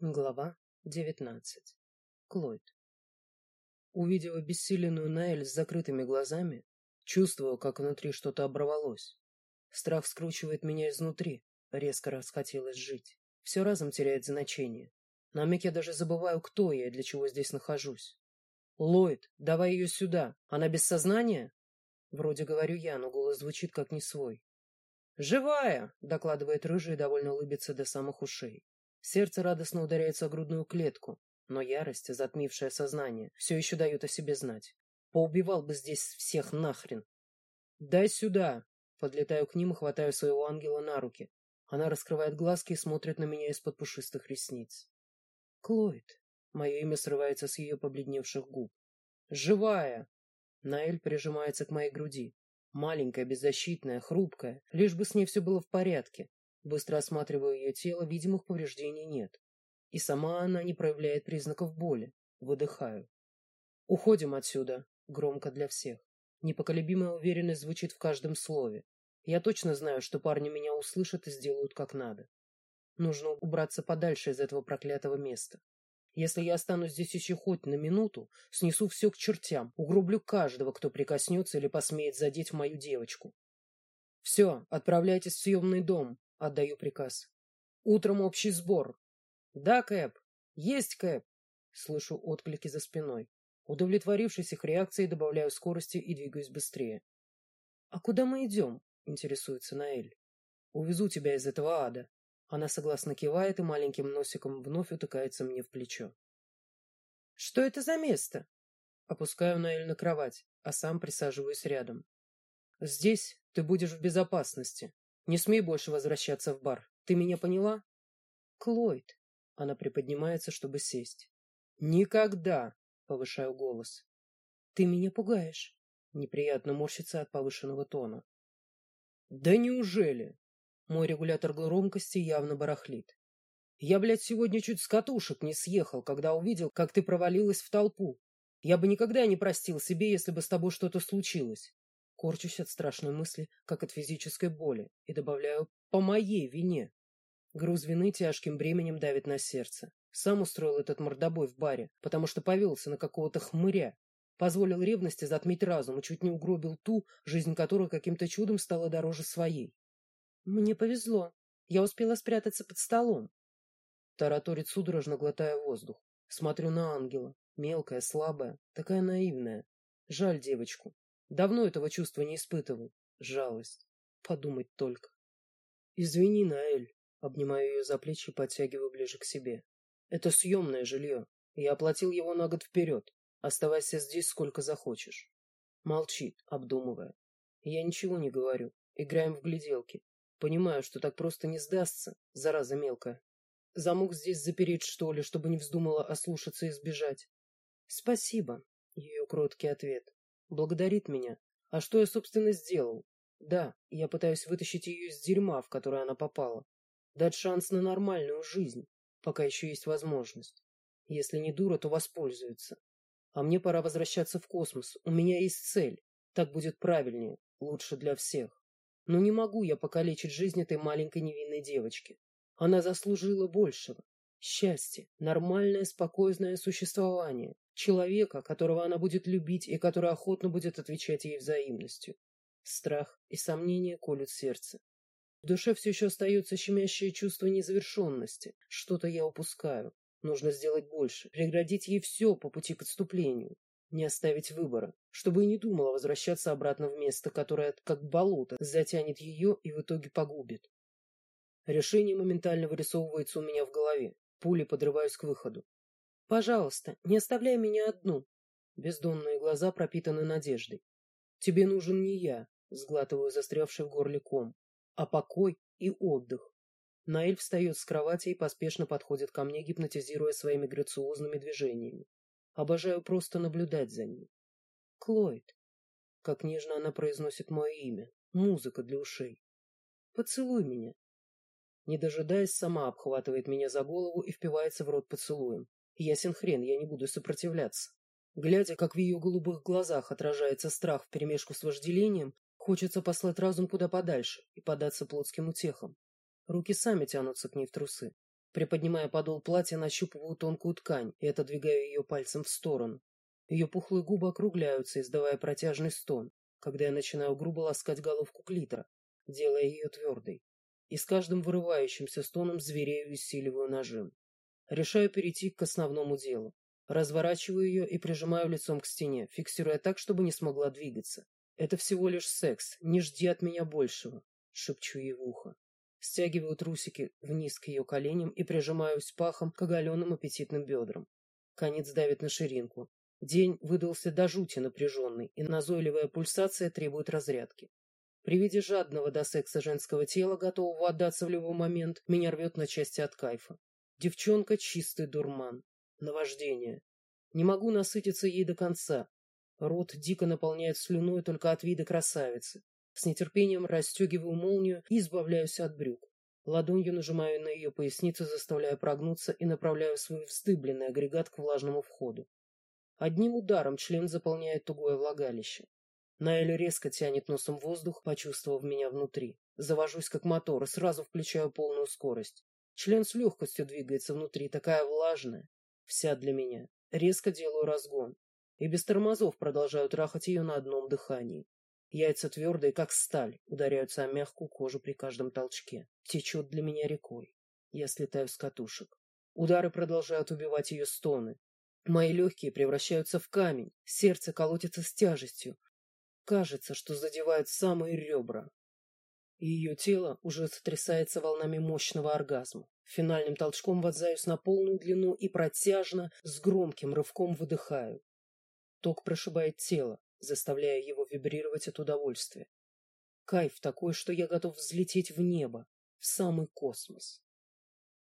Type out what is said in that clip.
Глава 19. Клойд. Увидев обессиленную Наэль с закрытыми глазами, чувствую, как внутри что-то оборвалось. Страх скручивает меня изнутри, резко расхотелось жить. Все разом теряет значение. На миг я даже забываю, кто я и для чего здесь нахожусь. «Ллойд, давай ее сюда! Она без сознания?» Вроде говорю я, но голос звучит как не свой. «Живая!» — докладывает рыжий довольно улыбится до самых ушей. Сердце радостно ударяется о грудную клетку, но ярость, затмившая сознание, все еще дает о себе знать. Поубивал бы здесь всех нахрен. «Дай сюда!» Подлетаю к ним и хватаю своего ангела на руки. Она раскрывает глазки и смотрит на меня из-под пушистых ресниц. «Клойд!» Мое имя срывается с ее побледневших губ. «Живая!» Наэль прижимается к моей груди. Маленькая, беззащитная, хрупкая, лишь бы с ней все было в порядке. Быстро осматриваю ее тело, видимых повреждений нет. И сама она не проявляет признаков боли. Выдыхаю. «Уходим отсюда!» Громко для всех. Непоколебимая уверенность звучит в каждом слове. Я точно знаю, что парни меня услышат и сделают как надо. Нужно убраться подальше из этого проклятого места. Если я останусь здесь еще хоть на минуту, снесу все к чертям, угроблю каждого, кто прикоснется или посмеет задеть мою девочку. Все, отправляйтесь в съемный дом. Отдаю приказ. Утром общий сбор. Да, Кэп. Есть, Кэп. Слышу отклики за спиной. Удовлетворившись их реакцией, добавляю скорости и двигаюсь быстрее. А куда мы идем? Интересуется Наэль. Увезу тебя из этого ада. Она согласно кивает и маленьким носиком вновь утыкается мне в плечо. Что это за место? Опускаю Наэль на кровать, а сам присаживаюсь рядом. Здесь ты будешь в безопасности. Не смей больше возвращаться в бар. Ты меня поняла? Клойд. Она приподнимается, чтобы сесть. Никогда, повышаю голос. Ты меня пугаешь. Неприятно морщится от повышенного тона. Да неужели? Мой регулятор громкости явно барахлит. Я, блядь, сегодня чуть с катушек не съехал, когда увидел, как ты провалилась в толпу. Я бы никогда не простил себе, если бы с тобой что-то случилось. Корчусь от страшной мысли, как от физической боли, и добавляю «по моей вине». Груз вины тяжким бременем давит на сердце. Сам устроил этот мордобой в баре, потому что повелся на какого-то хмыря. Позволил ревности затмить разум и чуть не угробил ту, жизнь которой каким-то чудом стала дороже своей. Мне повезло. Я успела спрятаться под столом. Тараторит судорожно, глотая воздух. Смотрю на ангела. Мелкая, слабая, такая наивная. Жаль девочку. Давно этого чувства не испытывал. Жалость. Подумать только. Извини, Наэль. Обнимаю ее за плечи и подтягиваю ближе к себе. Это съемное жилье. Я оплатил его на год вперед. Оставайся здесь сколько захочешь. Молчит, обдумывая. Я ничего не говорю. Играем в гляделки. Понимаю, что так просто не сдастся, зараза мелкая. Замок здесь запереть, что ли, чтобы не вздумала ослушаться и сбежать? Спасибо, ее кроткий ответ. Благодарит меня. А что я, собственно, сделал? Да, я пытаюсь вытащить ее из дерьма, в которое она попала. Дать шанс на нормальную жизнь, пока еще есть возможность. Если не дура, то воспользуется. А мне пора возвращаться в космос. У меня есть цель. Так будет правильнее, лучше для всех. Но не могу я покалечить жизнь этой маленькой невинной девочки. Она заслужила большего. Счастье, нормальное, спокойное существование. Человека, которого она будет любить и который охотно будет отвечать ей взаимностью. Страх и сомнения колют сердце. В душе все еще остается щемящее чувство незавершенности. Что-то я упускаю. Нужно сделать больше, преградить ей все по пути к отступлению. Не оставить выбора, чтобы и не думала возвращаться обратно в место, которое, как болото, затянет ее и в итоге погубит. Решение моментально вырисовывается у меня в голове. Пулей подрываюсь к выходу. Пожалуйста, не оставляй меня одну. Бездонные глаза пропитаны надеждой. Тебе нужен не я, сглатываю застрявший в горле ком, а покой и отдых. Наэль встает с кровати и поспешно подходит ко мне, гипнотизируя своими грациозными движениями. Обожаю просто наблюдать за ним. Клойд. Как нежно она произносит мое имя. Музыка для ушей. Поцелуй меня. Не дожидаясь, сама обхватывает меня за голову и впивается в рот поцелуем. Ясен хрен, я не буду сопротивляться. Глядя, как в ее голубых глазах отражается страх вперемешку с вожделением, хочется послать разум куда подальше и податься плотским утехам. Руки сами тянутся к ней в трусы. Приподнимая подол платья, нащупываю тонкую ткань и отодвигаю ее пальцем в сторону. Ее пухлые губы округляются, издавая протяжный стон, когда я начинаю грубо ласкать головку клитора, делая ее твердой. И с каждым вырывающимся стоном зверею усиливаю нажим. Решаю перейти к основному делу. Разворачиваю ее и прижимаю лицом к стене, фиксируя так, чтобы не смогла двигаться. «Это всего лишь секс, не жди от меня большего», — шепчу ей в ухо. Стягиваю трусики вниз к ее коленям и прижимаюсь пахом к оголенным аппетитным бедрам. Конец давит на ширинку. День выдался до жути напряженный, и назойливая пульсация требует разрядки. При виде жадного до секса женского тела, готового отдаться в любой момент, меня рвет на части от кайфа. Девчонка — чистый дурман. Наваждение. Не могу насытиться ей до конца. Рот дико наполняет слюной только от вида красавицы. С нетерпением расстегиваю молнию и избавляюсь от брюк. Ладонью нажимаю на ее поясницу, заставляя прогнуться и направляю свой вздыбленный агрегат к влажному входу. Одним ударом член заполняет тугое влагалище. Наэль резко тянет носом воздух, почувствовав меня внутри. Завожусь как мотор и сразу включаю полную скорость. Член с легкостью двигается внутри, такая влажная. Вся для меня. Резко делаю разгон. И без тормозов продолжаю трахать ее на одном дыхании. Яйца твердые, как сталь, ударяются о мягкую кожу при каждом толчке. Течет для меня рекой. Я слетаю с катушек. Удары продолжают убивать ее стоны. Мои легкие превращаются в камень, сердце колотится с тяжестью. Кажется, что задевают самые ребра. И ее тело уже сотрясается волнами мощного оргазма. Финальным толчком вонзаюсь на полную длину и протяжно, с громким рывком выдыхаю. Ток прошибает тело, заставляя его вибрировать от удовольствия. Кайф такой, что я готов взлететь в небо, в самый космос.